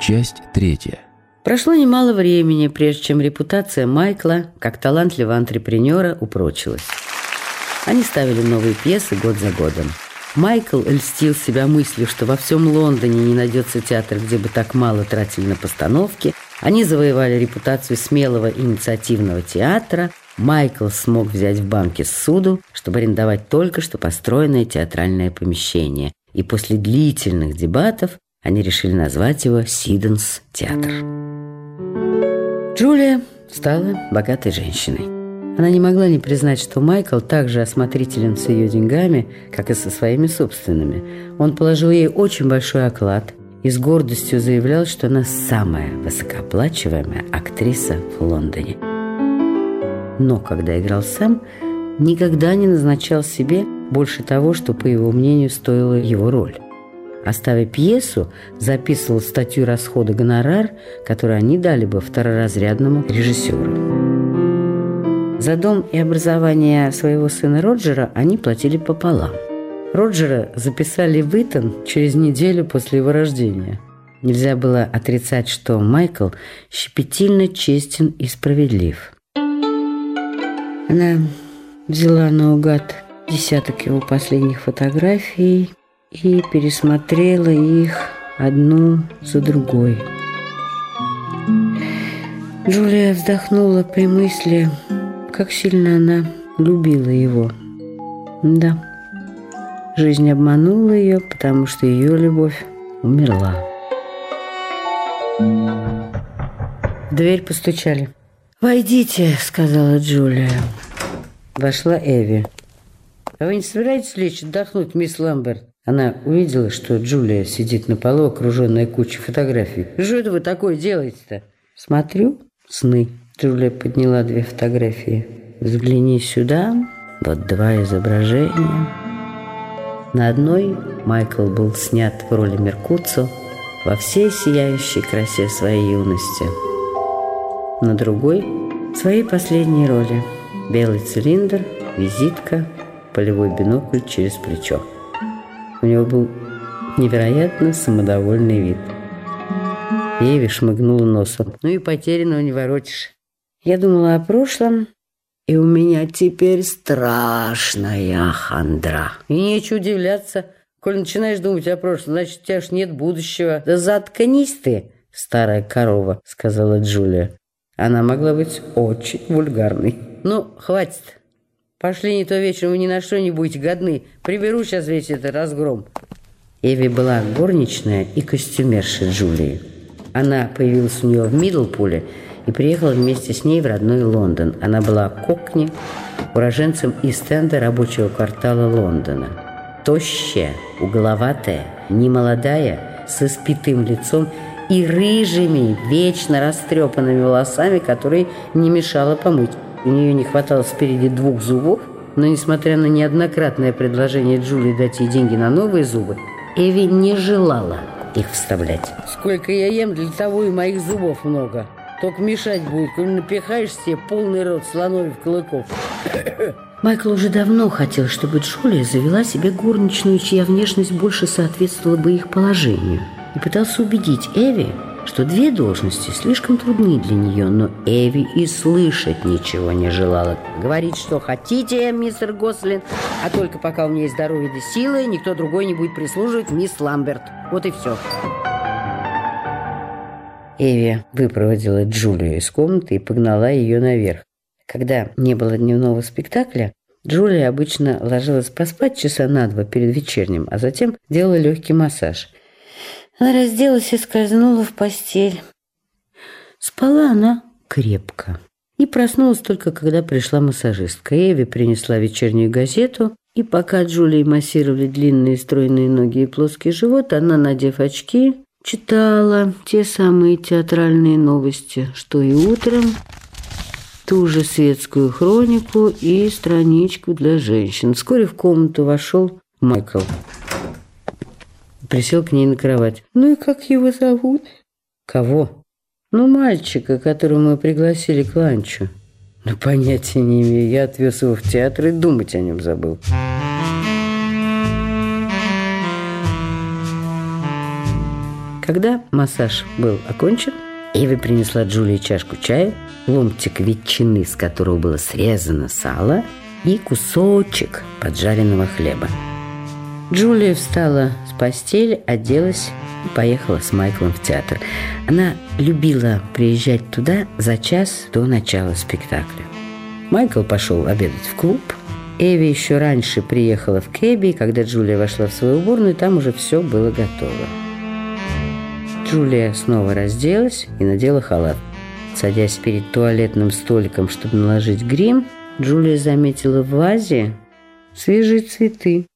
Часть третья. Прошло немало времени, прежде чем репутация Майкла, как талантливого антрепренера, упрочилась. Они ставили новые пьесы год за годом. Майкл льстил себя мыслью, что во всем Лондоне не найдется театр, где бы так мало тратили на постановки. Они завоевали репутацию смелого инициативного театра. Майкл смог взять в банке суду, чтобы арендовать только что построенное театральное помещение. И после длительных дебатов они решили назвать его Сиденс театр. Джулия стала богатой женщиной. Она не могла не признать, что Майкл так же осмотрителен с ее деньгами, как и со своими собственными. Он положил ей очень большой оклад и с гордостью заявлял, что она самая высокооплачиваемая актриса в Лондоне. Но когда играл сам, никогда не назначал себе больше того, что, по его мнению, стоила его роль. Оставив пьесу, записывал статью расхода гонорар, который они дали бы второразрядному режиссеру. За дом и образование своего сына Роджера они платили пополам. Роджера записали в Итон через неделю после его рождения. Нельзя было отрицать, что Майкл щепетильно честен и справедлив. Она взяла наугад десяток его последних фотографий и пересмотрела их одну за другой. Джулия вздохнула при мысли, как сильно она любила его. Да, жизнь обманула ее, потому что ее любовь умерла. В дверь постучали. «Войдите», — сказала Джулия. Вошла Эви. «А вы не собираетесь лечь отдохнуть, мисс Ламберт?» Она увидела, что Джулия сидит на полу, окруженная кучей фотографий. «Что это вы такое делаете-то?» «Смотрю сны». Джулия подняла две фотографии. «Взгляни сюда. Вот два изображения». На одной Майкл был снят в роли Меркуцо во всей сияющей красе своей юности. На другой – своей последней роли. Белый цилиндр, визитка, полевой бинокль через плечо. У него был невероятно самодовольный вид. Эви шмыгнула носом. «Ну и потерянного не воротишь». Я думала о прошлом, и у меня теперь страшная хандра. И нечего удивляться. Коль начинаешь думать о прошлом, значит, у тебя ж нет будущего. Да заткнись ты, старая корова, сказала Джулия. Она могла быть очень вульгарной. Ну, хватит. Пошли, не то вечером вы ни на что не будете годны. Приберу сейчас весь этот разгром. Эви была горничная и костюмерша Джулии. Она появилась у нее в Мидлпуле и приехала вместе с ней в родной Лондон. Она была кокни, уроженцем из стенда рабочего квартала Лондона. Тощая, угловатая, немолодая, с испитым лицом и рыжими, вечно растрепанными волосами, которые не мешало помыть. У нее не хватало спереди двух зубов, но, несмотря на неоднократное предложение Джулии дать ей деньги на новые зубы, Эви не желала их вставлять. «Сколько я ем, для того и моих зубов много. Только мешать будет, коль напихаешь себе полный рот слоновьих клыков». Майкл уже давно хотел, чтобы Джулия завела себе горничную, чья внешность больше соответствовала бы их положению, и пытался убедить Эви, что две должности слишком трудны для нее, но Эви и слышать ничего не желала. Говорить, что хотите, мистер Гослин, а только пока у меня есть здоровье да силы, никто другой не будет прислуживать мисс Ламберт. Вот и все. Эви выпроводила Джулию из комнаты и погнала ее наверх. Когда не было дневного спектакля, Джулия обычно ложилась поспать часа на два перед вечерним, а затем делала легкий массаж – она разделась и скользнула в постель. Спала она крепко. И проснулась только, когда пришла массажистка. Эви принесла вечернюю газету, и пока Джулии массировали длинные стройные ноги и плоский живот, она, надев очки, читала те самые театральные новости, что и утром, ту же светскую хронику и страничку для женщин. Вскоре в комнату вошел Майкл присел к ней на кровать. «Ну и как его зовут?» «Кого?» «Ну, мальчика, которого мы пригласили к ланчу». «Ну, понятия не имею. Я отвез его в театр и думать о нем забыл». Когда массаж был окончен, Эви принесла Джулии чашку чая, ломтик ветчины, с которого было срезано сало, и кусочек поджаренного хлеба. Джулия встала с постели, оделась и поехала с Майклом в театр. Она любила приезжать туда за час до начала спектакля. Майкл пошел обедать в клуб. Эви еще раньше приехала в Кэби, и когда Джулия вошла в свою уборную, там уже все было готово. Джулия снова разделась и надела халат. Садясь перед туалетным столиком, чтобы наложить грим, Джулия заметила в вазе свежие цветы.